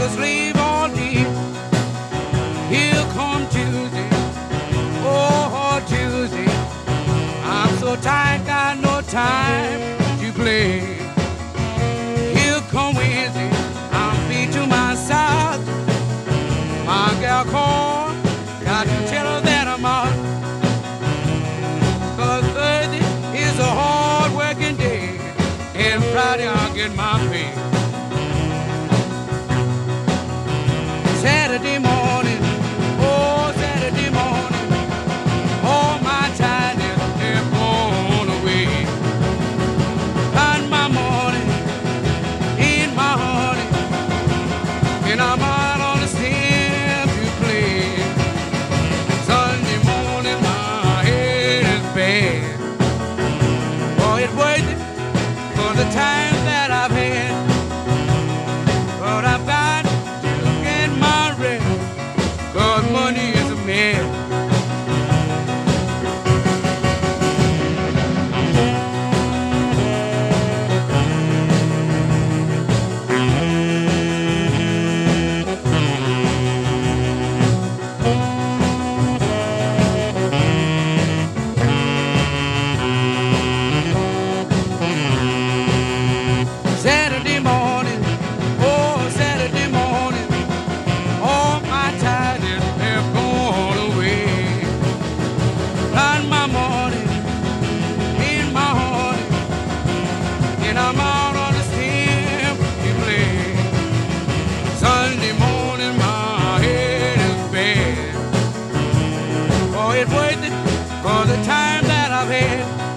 a slave on me, Here come Tuesday, oh Tuesday. I'm so tired, got no time. it worth it for the time that I've had. But I've got to look at my rent, cause money is a man. for the time that I've had.